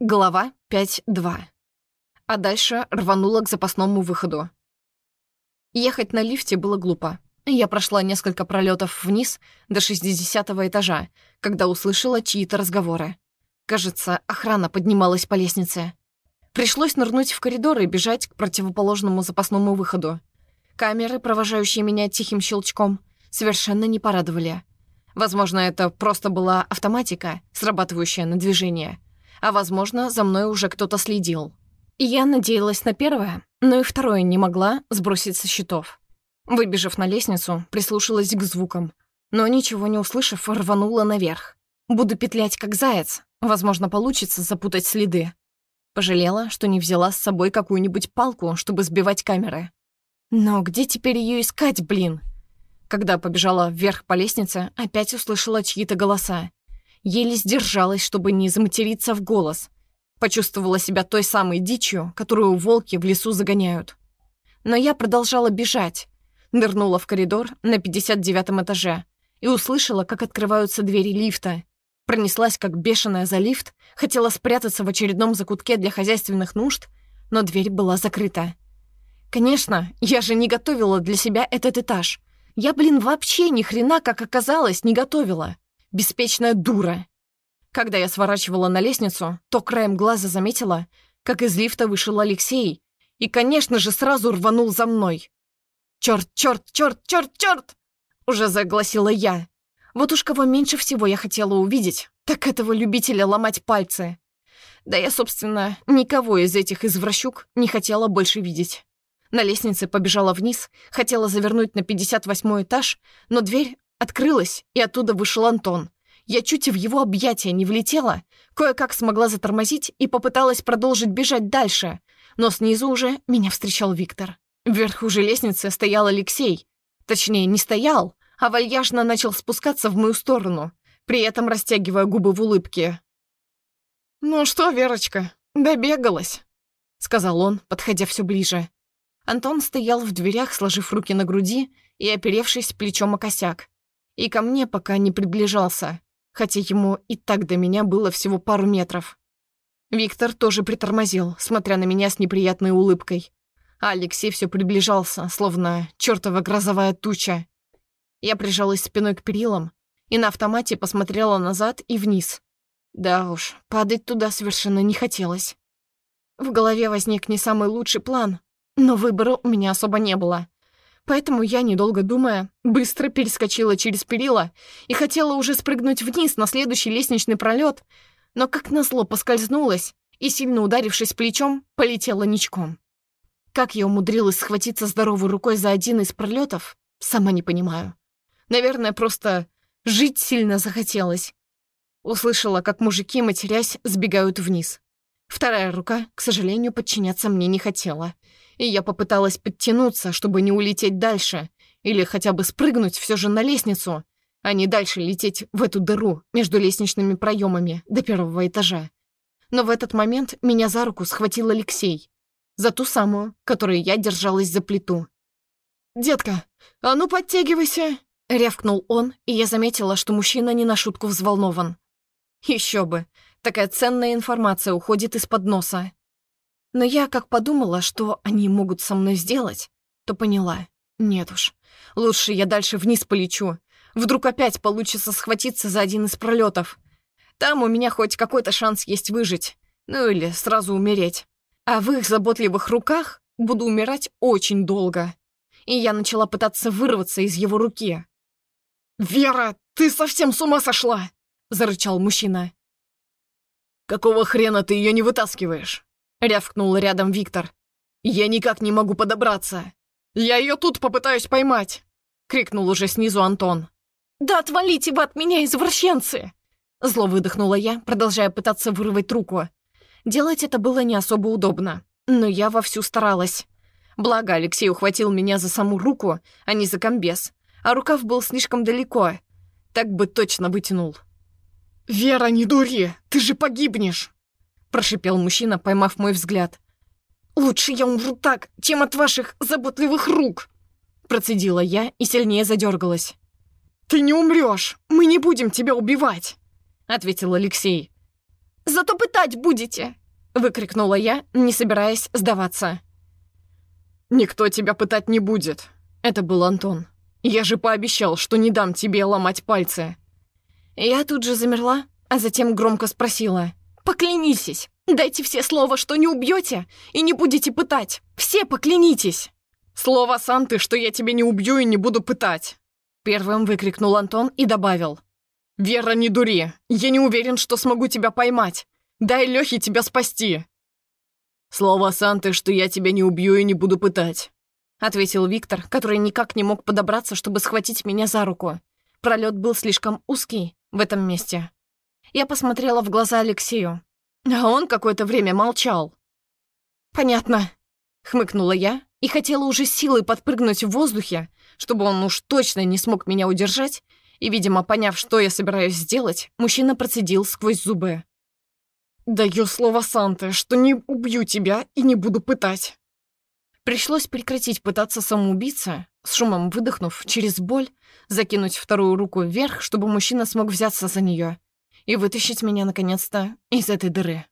Глава 5.2. А дальше рванула к запасному выходу. Ехать на лифте было глупо. Я прошла несколько пролетов вниз до 60 этажа, когда услышала чьи-то разговоры. Кажется, охрана поднималась по лестнице. Пришлось нырнуть в коридор и бежать к противоположному запасному выходу. Камеры, провожающие меня тихим щелчком, совершенно не порадовали. Возможно, это просто была автоматика, срабатывающая на движение — а, возможно, за мной уже кто-то следил. Я надеялась на первое, но и второе не могла сбросить со счетов. Выбежав на лестницу, прислушалась к звукам, но ничего не услышав, рванула наверх. Буду петлять как заяц, возможно, получится запутать следы. Пожалела, что не взяла с собой какую-нибудь палку, чтобы сбивать камеры. Но где теперь ее искать, блин? Когда побежала вверх по лестнице, опять услышала чьи-то голоса. Еле сдержалась, чтобы не заматериться в голос. Почувствовала себя той самой дичью, которую волки в лесу загоняют. Но я продолжала бежать. Нырнула в коридор на 59 этаже и услышала, как открываются двери лифта. Пронеслась, как бешеная за лифт, хотела спрятаться в очередном закутке для хозяйственных нужд, но дверь была закрыта. Конечно, я же не готовила для себя этот этаж. Я, блин, вообще ни хрена, как оказалось, не готовила беспечная дура. Когда я сворачивала на лестницу, то краем глаза заметила, как из лифта вышел Алексей и, конечно же, сразу рванул за мной. «Чёрт, чёрт, чёрт, чёрт, чёрт!» уже загласила я. Вот уж кого меньше всего я хотела увидеть, так этого любителя ломать пальцы. Да я, собственно, никого из этих извращук не хотела больше видеть. На лестнице побежала вниз, хотела завернуть на 58 этаж, но дверь Открылась, и оттуда вышел Антон. Я чуть в его объятия не влетела, кое-как смогла затормозить и попыталась продолжить бежать дальше, но снизу уже меня встречал Виктор. Вверху же лестницы стоял Алексей. Точнее, не стоял, а вальяжно начал спускаться в мою сторону, при этом растягивая губы в улыбке. «Ну что, Верочка, добегалась», — сказал он, подходя все ближе. Антон стоял в дверях, сложив руки на груди и оперевшись плечом о косяк и ко мне пока не приближался, хотя ему и так до меня было всего пару метров. Виктор тоже притормозил, смотря на меня с неприятной улыбкой. А Алексей все приближался, словно чертова грозовая туча. Я прижалась спиной к перилам и на автомате посмотрела назад и вниз. Да уж, падать туда совершенно не хотелось. В голове возник не самый лучший план, но выбора у меня особо не было. Поэтому я, недолго думая, быстро перескочила через перила и хотела уже спрыгнуть вниз на следующий лестничный пролет, но как назло поскользнулась и, сильно ударившись плечом, полетела ничком. Как я умудрилась схватиться здоровой рукой за один из пролетов, сама не понимаю. Наверное, просто жить сильно захотелось. Услышала, как мужики, матерясь, сбегают вниз. Вторая рука, к сожалению, подчиняться мне не хотела — и я попыталась подтянуться, чтобы не улететь дальше, или хотя бы спрыгнуть все же на лестницу, а не дальше лететь в эту дыру между лестничными проемами до первого этажа. Но в этот момент меня за руку схватил Алексей, за ту самую, которой я держалась за плиту. «Детка, а ну подтягивайся!» — рявкнул он, и я заметила, что мужчина не на шутку взволнован. Еще бы, такая ценная информация уходит из-под носа. Но я как подумала, что они могут со мной сделать, то поняла. Нет уж, лучше я дальше вниз полечу. Вдруг опять получится схватиться за один из пролетов. Там у меня хоть какой-то шанс есть выжить. Ну или сразу умереть. А в их заботливых руках буду умирать очень долго. И я начала пытаться вырваться из его руки. «Вера, ты совсем с ума сошла!» — зарычал мужчина. «Какого хрена ты ее не вытаскиваешь?» — рявкнул рядом Виктор. «Я никак не могу подобраться. Я ее тут попытаюсь поймать!» — крикнул уже снизу Антон. «Да отвалите вы от меня, извращенцы!» Зло выдохнула я, продолжая пытаться вырвать руку. Делать это было не особо удобно, но я вовсю старалась. Благо, Алексей ухватил меня за саму руку, а не за комбез, а рукав был слишком далеко. Так бы точно вытянул. «Вера, не дури! Ты же погибнешь!» Прошипел мужчина, поймав мой взгляд. «Лучше я умру так, чем от ваших заботливых рук!» Процедила я и сильнее задергалась. «Ты не умрешь! Мы не будем тебя убивать!» Ответил Алексей. Зато пытать будете!» — выкрикнула я, не собираясь сдаваться. «Никто тебя пытать не будет», — это был Антон. «Я же пообещал, что не дам тебе ломать пальцы». Я тут же замерла, а затем громко спросила. «Поклянитесь! Дайте все слово, что не убьете и не будете пытать! Все поклянитесь!» «Слово Санты, что я тебя не убью и не буду пытать!» Первым выкрикнул Антон и добавил. «Вера, не дури! Я не уверен, что смогу тебя поймать! Дай Лёхе тебя спасти!» «Слово Санты, что я тебя не убью и не буду пытать!» Ответил Виктор, который никак не мог подобраться, чтобы схватить меня за руку. Пролет был слишком узкий в этом месте. Я посмотрела в глаза Алексею, а он какое-то время молчал. «Понятно», — хмыкнула я и хотела уже силой подпрыгнуть в воздухе, чтобы он уж точно не смог меня удержать, и, видимо, поняв, что я собираюсь сделать, мужчина процедил сквозь зубы. «Даю слово Санте, что не убью тебя и не буду пытать». Пришлось прекратить пытаться самоубиться, с шумом выдохнув через боль, закинуть вторую руку вверх, чтобы мужчина смог взяться за нее и вытащить меня наконец-то из этой дыры.